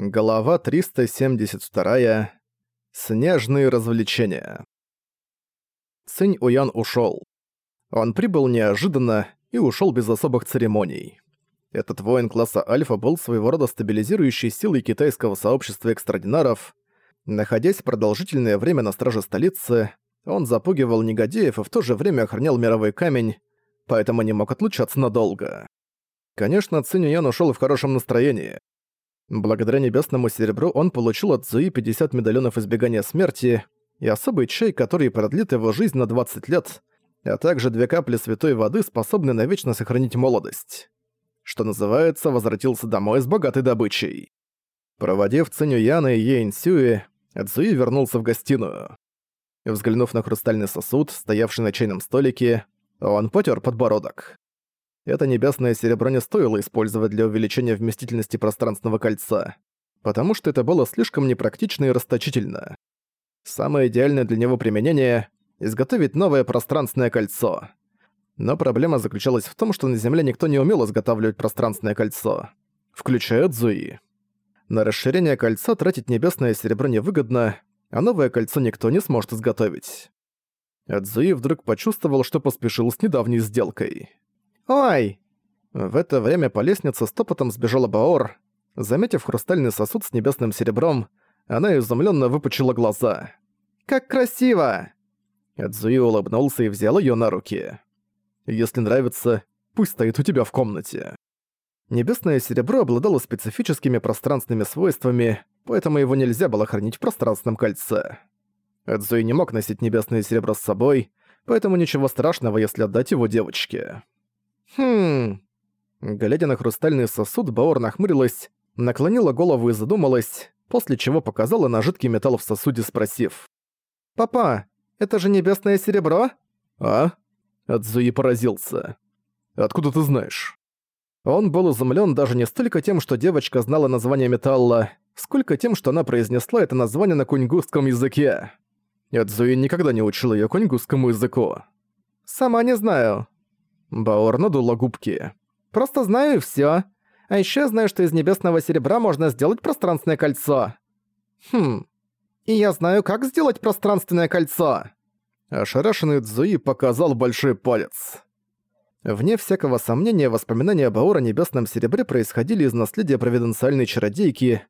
Глава 372. Снежные развлечения. Цинь Уян ушёл. Он прибыл неожиданно и ушёл без особых церемоний. Этот воин класса Альфа был своего рода стабилизирующей силой китайского сообщества экстрадинаров. Находясь продолжительное время на страже столицы, он запугивал негодяев и в то же время охранял мировой камень, поэтому не мог отлучаться надолго. Конечно, Цинь Уян ушёл в хорошем настроении. Благодаря небесному серебру он получил от Зуи 50 медальонов избегания смерти и особый чай, который продлит его жизнь на 20 лет, а также две капли святой воды, способные навечно сохранить молодость. Что называется, возвратился домой с богатой добычей. Проводив Циню Яна и Ейн Сюи, Цзуи вернулся в гостиную. Взглянув на хрустальный сосуд, стоявший на чайном столике, он потер подбородок. Это небесное серебро не стоило использовать для увеличения вместительности пространственного кольца, потому что это было слишком непрактично и расточительно. Самое идеальное для него применение — изготовить новое пространственное кольцо. Но проблема заключалась в том, что на Земле никто не умел изготавливать пространственное кольцо, включая Цзуи. На расширение кольца тратить небесное серебро невыгодно, а новое кольцо никто не сможет изготовить. Цзуи вдруг почувствовал, что поспешил с недавней сделкой. «Ой!» В это время по лестнице стопотом сбежала Баор. Заметив хрустальный сосуд с небесным серебром, она изумленно выпучила глаза. «Как красиво!» Эдзуи улыбнулся и взял ее на руки. «Если нравится, пусть стоит у тебя в комнате». Небесное серебро обладало специфическими пространственными свойствами, поэтому его нельзя было хранить в пространственном кольце. Эдзуи не мог носить небесное серебро с собой, поэтому ничего страшного, если отдать его девочке. «Хм...» Глядя на хрустальный сосуд, Баор нахмурилась, наклонила голову и задумалась, после чего показала на жидкий металл в сосуде, спросив. «Папа, это же небесное серебро?» «А?» Адзуи поразился. «Откуда ты знаешь?» Он был изумлен даже не столько тем, что девочка знала название металла, сколько тем, что она произнесла это название на куньгустском языке. Адзуи никогда не учил её куньгустскому языку. «Сама не знаю», Баор надула губки. «Просто знаю и всё. А ещё знаю, что из небесного серебра можно сделать пространственное кольцо». «Хм. И я знаю, как сделать пространственное кольцо». Ошарашенный Цзуи показал большой палец. Вне всякого сомнения, воспоминания Баора о небесном серебре происходили из наследия провиденциальной чародейки.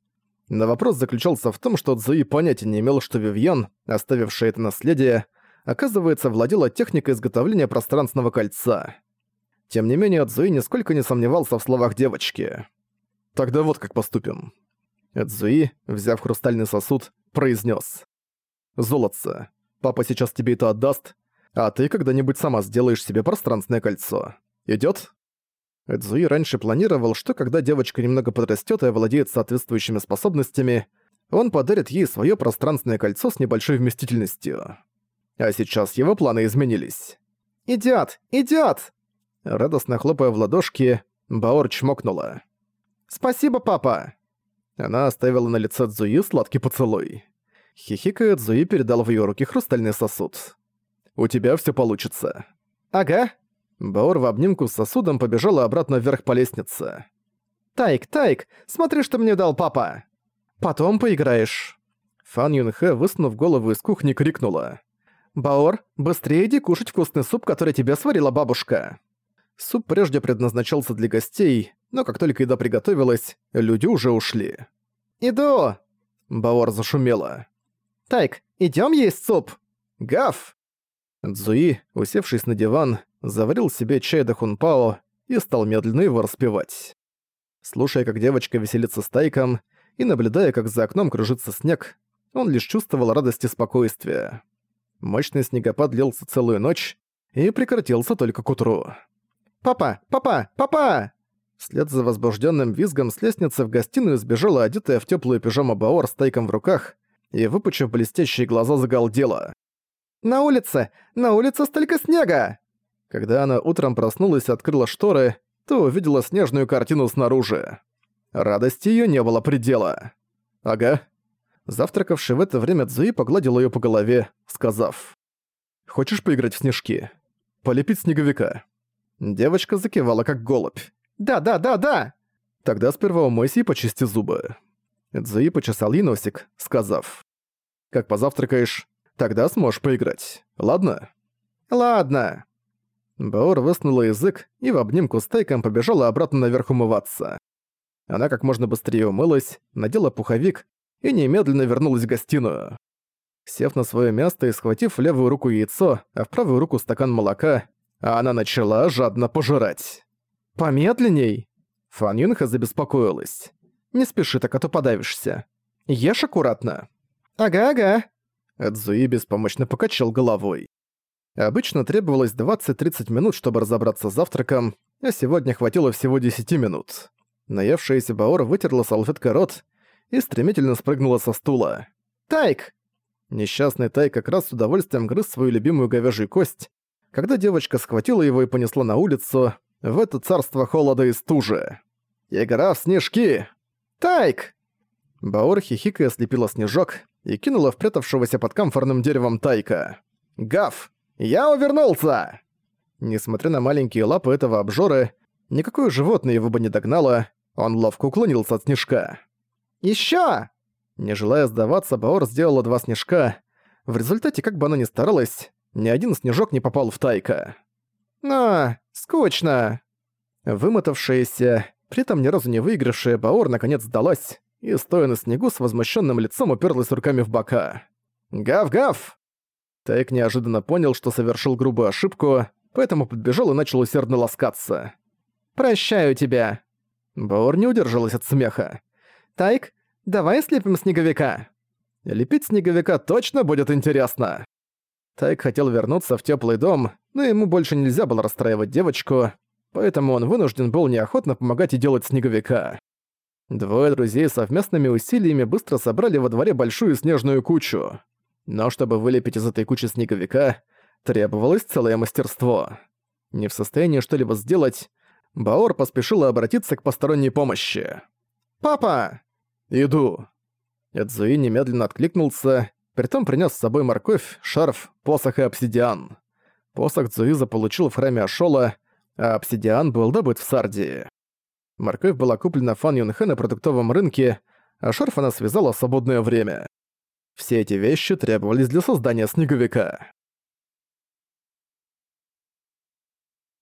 Но вопрос заключался в том, что Цзуи понятия не имел, что Вивьен, оставившая это наследие, оказывается, владела техникой изготовления пространственного кольца. Тем не менее, Цзуи нисколько не сомневался в словах девочки. «Тогда вот как поступим». Цзуи, взяв хрустальный сосуд, произнес: «Золотце, папа сейчас тебе это отдаст, а ты когда-нибудь сама сделаешь себе пространственное кольцо. Идёт?» Цзуи раньше планировал, что когда девочка немного подрастёт и овладеет соответствующими способностями, он подарит ей своё пространственное кольцо с небольшой вместительностью. А сейчас его планы изменились. «Идёт! Идёт!» Радостно хлопая в ладошки, Баор чмокнула. «Спасибо, папа!» Она оставила на лице Цзуи сладкий поцелуй. Хихикая, Цзуи передал в её руки хрустальный сосуд. «У тебя всё получится». «Ага». Баор в обнимку с сосудом побежала обратно вверх по лестнице. «Тайк, Тайк, смотри, что мне дал папа!» «Потом поиграешь». Фан Юнхэ, высунув голову из кухни, крикнула. «Баор, быстрее иди кушать вкусный суп, который тебе сварила бабушка!» Суп прежде предназначался для гостей, но как только еда приготовилась, люди уже ушли. «Иду!» Баор зашумела. «Тайк, идём есть суп!» «Гав!» Цзуи, усевшись на диван, заварил себе чай до хунпао и стал медленно его распевать. Слушая, как девочка веселится с Тайком, и наблюдая, как за окном кружится снег, он лишь чувствовал радость и спокойствие. Мощный снегопад длился целую ночь и прекратился только к утру. «Папа! Папа! Папа!» Вслед за возбужденным визгом с лестницы в гостиную сбежала одетая в теплую пижаму Баор с тайком в руках и, выпучив блестящие глаза, загалдела. «На улице! На улице столько снега!» Когда она утром проснулась и открыла шторы, то увидела снежную картину снаружи. Радости ее не было предела. «Ага». Завтракавший в это время Цзуи погладил ее по голове, сказав. «Хочешь поиграть в снежки? Полепить снеговика?» Девочка закивала как голубь. «Да, да, да, да!» «Тогда сперва умойся и почисти зубы». Цзуи почесал ей носик, сказав. «Как позавтракаешь, тогда сможешь поиграть. Ладно?» «Ладно». Баор высунула язык и в обнимку с Тайком побежала обратно наверх умываться. Она как можно быстрее умылась, надела пуховик и немедленно вернулась в гостиную. Сев на свое место и схватив в левую руку яйцо, а в правую руку стакан молока, она начала жадно пожирать. «Помедленней!» Фан Юнха забеспокоилась. «Не спеши так, а то подавишься. Ешь аккуратно». «Ага-ага». Эдзуи беспомощно покачал головой. Обычно требовалось 20-30 минут, чтобы разобраться с завтраком, а сегодня хватило всего 10 минут. Наевшаяся Баор вытерла салфеткой рот и стремительно спрыгнула со стула. «Тайк!» Несчастный Тай как раз с удовольствием грыз свою любимую говяжью кость, когда девочка схватила его и понесла на улицу, в это царство холода и стужи. «Игра в снежки!» «Тайк!» Баор хихикая слепила снежок и кинула впрятавшегося под камфорным деревом Тайка. «Гав! Я увернулся!» Несмотря на маленькие лапы этого обжоры, никакое животное его бы не догнало, он ловко уклонился от снежка. «Ещё!» Не желая сдаваться, Баор сделала два снежка. В результате, как бы она ни старалась, ни один снежок не попал в Тайка. «А, скучно!» Вымотавшаяся, при этом ни разу не выигравшая, Баор наконец сдалась и, стоя на снегу, с возмущенным лицом уперлась руками в бока. «Гав-гав!» Тайк неожиданно понял, что совершил грубую ошибку, поэтому подбежал и начал усердно ласкаться. «Прощаю тебя!» Баор не удержалась от смеха. «Тайк, давай слепим снеговика!» «Лепить снеговика точно будет интересно!» Тайк хотел вернуться в теплый дом, но ему больше нельзя было расстраивать девочку, поэтому он вынужден был неохотно помогать и делать снеговика. Двое друзей совместными усилиями быстро собрали во дворе большую снежную кучу. Но чтобы вылепить из этой кучи снеговика, требовалось целое мастерство. Не в состоянии что-либо сделать, Баор поспешила обратиться к посторонней помощи. «Папа!» «Иду». Эдзуи немедленно откликнулся Притом принес с собой морковь, шарф, посох и обсидиан. Посох Цзуиза получил в храме Ашола, а обсидиан был добыт в Сардии. Морковь была куплена Фан Юнхэ на продуктовом рынке, а шарф она связала в свободное время. Все эти вещи требовались для создания снеговика.